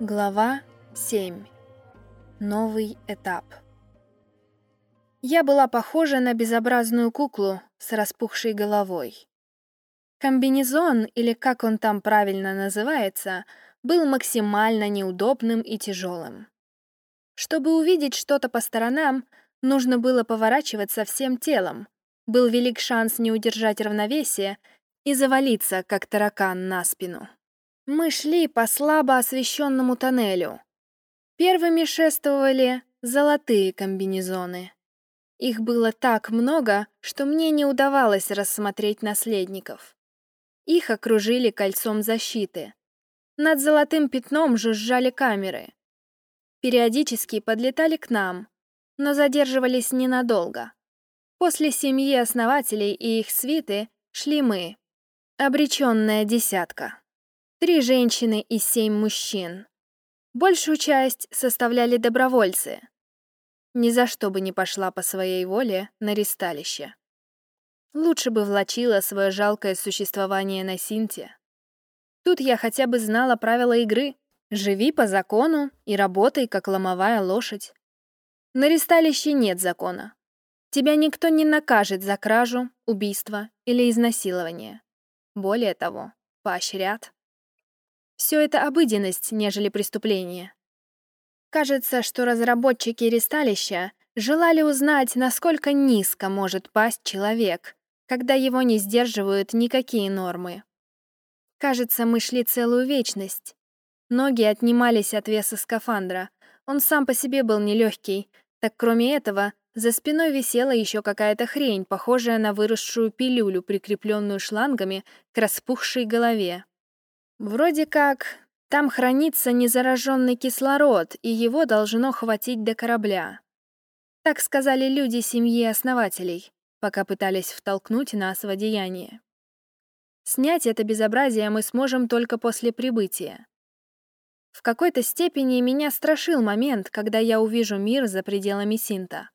Глава 7. Новый этап. Я была похожа на безобразную куклу с распухшей головой. Комбинезон, или как он там правильно называется, был максимально неудобным и тяжелым. Чтобы увидеть что-то по сторонам, нужно было поворачиваться всем телом. Был велик шанс не удержать равновесие и завалиться, как таракан, на спину. Мы шли по слабо освещенному тоннелю. Первыми шествовали золотые комбинезоны. Их было так много, что мне не удавалось рассмотреть наследников. Их окружили кольцом защиты. Над золотым пятном жужжали камеры. Периодически подлетали к нам, но задерживались ненадолго. После семьи основателей и их свиты шли мы, обреченная десятка. Три женщины и семь мужчин. Большую часть составляли добровольцы. Ни за что бы не пошла по своей воле на ристалище. Лучше бы влачила свое жалкое существование на Синте. Тут я хотя бы знала правила игры. Живи по закону и работай, как ломовая лошадь. На ристалище нет закона. Тебя никто не накажет за кражу, убийство или изнасилование. Более того, поощрят. Все это обыденность, нежели преступление. Кажется, что разработчики ресталища желали узнать, насколько низко может пасть человек, когда его не сдерживают никакие нормы. Кажется, мы шли целую вечность. Ноги отнимались от веса скафандра. Он сам по себе был нелегкий, так кроме этого, за спиной висела еще какая-то хрень, похожая на выросшую пилюлю, прикрепленную шлангами к распухшей голове. Вроде как там хранится незараженный кислород, и его должно хватить до корабля. Так сказали люди семьи основателей, пока пытались втолкнуть нас в одеяние. Снять это безобразие мы сможем только после прибытия. В какой-то степени меня страшил момент, когда я увижу мир за пределами Синта.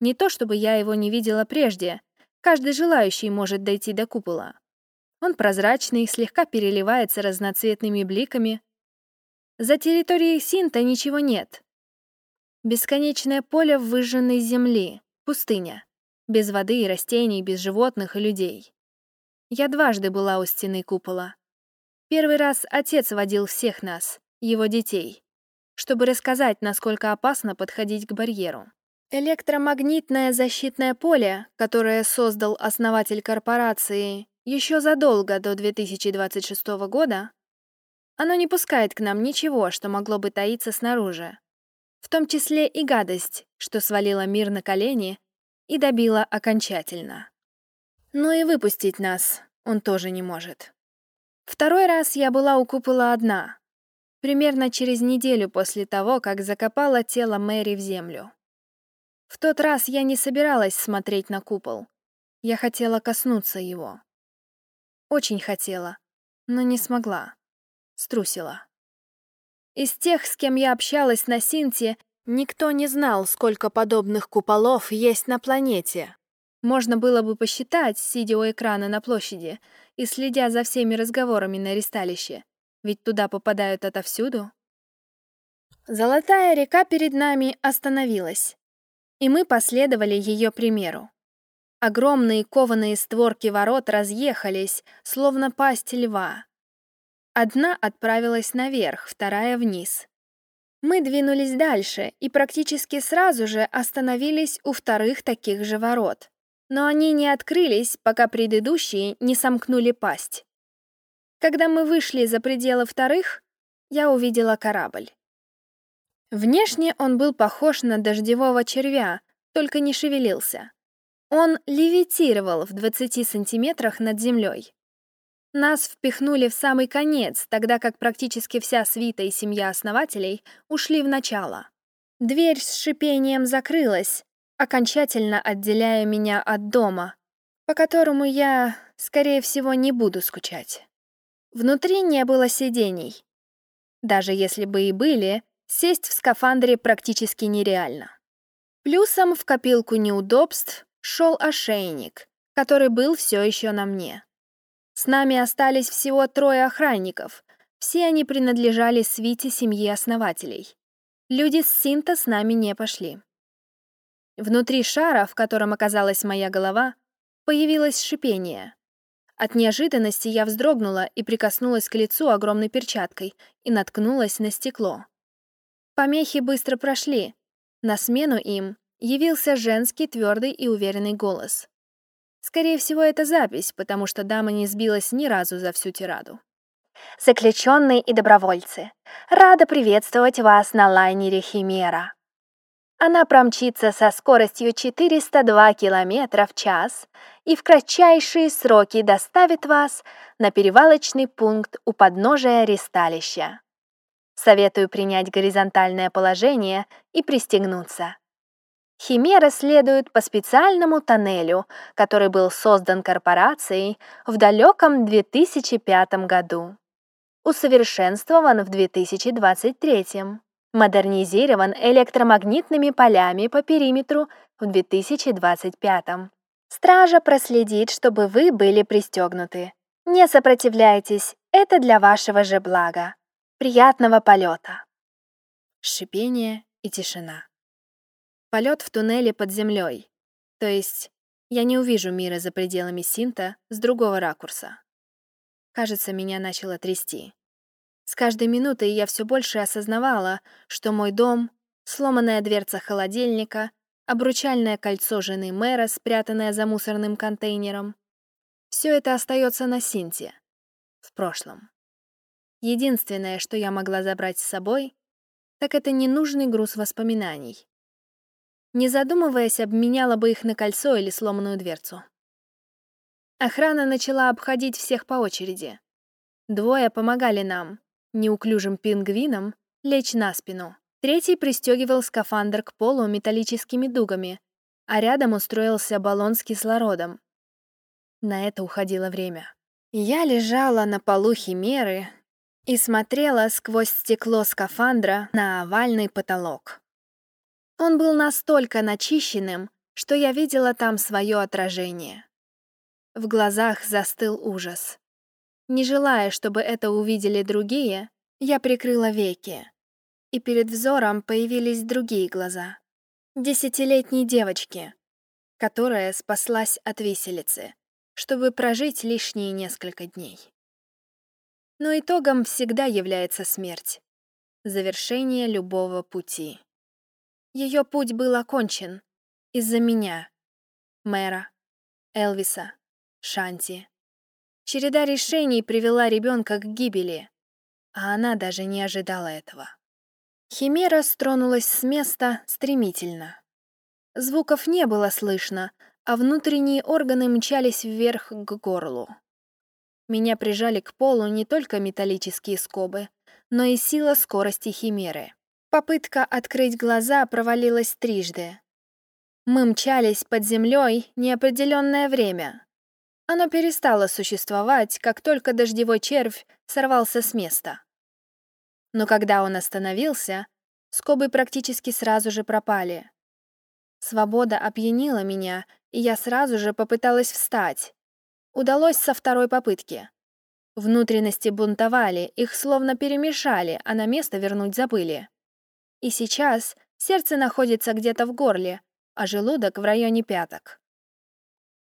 Не то чтобы я его не видела прежде, каждый желающий может дойти до купола. Он прозрачный, слегка переливается разноцветными бликами. За территорией Синта ничего нет. Бесконечное поле выжженной земли, пустыня. Без воды и растений, без животных и людей. Я дважды была у стены купола. Первый раз отец водил всех нас, его детей, чтобы рассказать, насколько опасно подходить к барьеру. Электромагнитное защитное поле, которое создал основатель корпорации еще задолго до 2026 года оно не пускает к нам ничего, что могло бы таиться снаружи, в том числе и гадость, что свалила мир на колени и добила окончательно. Но и выпустить нас он тоже не может. Второй раз я была у купола одна, примерно через неделю после того, как закопала тело Мэри в землю. В тот раз я не собиралась смотреть на купол. Я хотела коснуться его. Очень хотела, но не смогла. Струсила. Из тех, с кем я общалась на Синте, никто не знал, сколько подобных куполов есть на планете. Можно было бы посчитать, сидя у экрана на площади и следя за всеми разговорами на ристалище, ведь туда попадают отовсюду. Золотая река перед нами остановилась, и мы последовали ее примеру. Огромные кованые створки ворот разъехались, словно пасть льва. Одна отправилась наверх, вторая вниз. Мы двинулись дальше и практически сразу же остановились у вторых таких же ворот. Но они не открылись, пока предыдущие не сомкнули пасть. Когда мы вышли за пределы вторых, я увидела корабль. Внешне он был похож на дождевого червя, только не шевелился. Он левитировал в 20 сантиметрах над землей. Нас впихнули в самый конец, тогда как практически вся свита и семья основателей ушли в начало. Дверь с шипением закрылась, окончательно отделяя меня от дома, по которому я, скорее всего, не буду скучать. Внутри не было сидений. Даже если бы и были, сесть в скафандре практически нереально. Плюсом в копилку неудобств шел ошейник, который был все еще на мне. С нами остались всего трое охранников, Все они принадлежали свите семьи основателей. Люди с Синта с нами не пошли. Внутри шара, в котором оказалась моя голова, появилось шипение. От неожиданности я вздрогнула и прикоснулась к лицу огромной перчаткой и наткнулась на стекло. Помехи быстро прошли. На смену им явился женский твердый и уверенный голос. Скорее всего, это запись, потому что дама не сбилась ни разу за всю тираду. Заключенные и добровольцы, рада приветствовать вас на лайнере «Химера». Она промчится со скоростью 402 км в час и в кратчайшие сроки доставит вас на перевалочный пункт у подножия ристалища. Советую принять горизонтальное положение и пристегнуться. Химера следует по специальному тоннелю, который был создан корпорацией в далеком 2005 году. Усовершенствован в 2023 модернизирован электромагнитными полями по периметру в 2025. Стража проследит, чтобы вы были пристегнуты. Не сопротивляйтесь, это для вашего же блага. Приятного полета. Шипение и тишина. Полет в туннеле под землей. То есть я не увижу мира за пределами Синта с другого ракурса. Кажется, меня начало трясти. С каждой минутой я все больше осознавала, что мой дом, сломанная дверца холодильника, обручальное кольцо жены мэра, спрятанное за мусорным контейнером, все это остается на Синте, в прошлом. Единственное, что я могла забрать с собой, так это ненужный груз воспоминаний. Не задумываясь, обменяла бы их на кольцо или сломанную дверцу. Охрана начала обходить всех по очереди. Двое помогали нам, неуклюжим пингвином лечь на спину. Третий пристегивал скафандр к полу металлическими дугами, а рядом устроился баллон с кислородом. На это уходило время. Я лежала на полу химеры и смотрела сквозь стекло скафандра на овальный потолок. Он был настолько начищенным, что я видела там свое отражение. В глазах застыл ужас. Не желая, чтобы это увидели другие, я прикрыла веки. И перед взором появились другие глаза. Десятилетней девочки, которая спаслась от виселицы, чтобы прожить лишние несколько дней. Но итогом всегда является смерть. Завершение любого пути. Ее путь был окончен из-за меня, мэра, Элвиса, Шанти. Череда решений привела ребенка к гибели, а она даже не ожидала этого. Химера стронулась с места стремительно. Звуков не было слышно, а внутренние органы мчались вверх к горлу. Меня прижали к полу не только металлические скобы, но и сила скорости химеры. Попытка открыть глаза провалилась трижды. Мы мчались под землей неопределенное время, оно перестало существовать, как только дождевой червь сорвался с места. Но когда он остановился, скобы практически сразу же пропали. Свобода опьянила меня, и я сразу же попыталась встать. Удалось со второй попытки. Внутренности бунтовали, их словно перемешали, а на место вернуть забыли. И сейчас сердце находится где-то в горле, а желудок в районе пяток.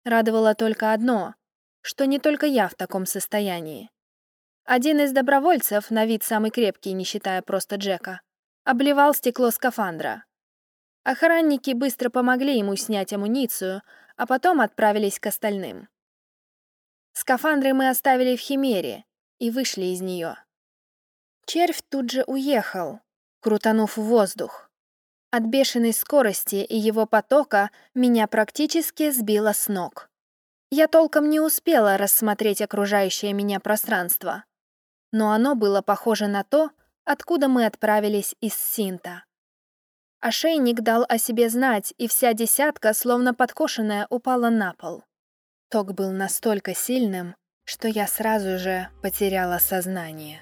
Радовало только одно, что не только я в таком состоянии. Один из добровольцев, на вид самый крепкий, не считая просто Джека, обливал стекло скафандра. Охранники быстро помогли ему снять амуницию, а потом отправились к остальным. Скафандры мы оставили в Химере и вышли из нее. Червь тут же уехал, крутанув в воздух. От бешеной скорости и его потока меня практически сбило с ног. Я толком не успела рассмотреть окружающее меня пространство, но оно было похоже на то, откуда мы отправились из Синта. Ошейник дал о себе знать, и вся десятка, словно подкошенная, упала на пол. Ток был настолько сильным, что я сразу же потеряла сознание.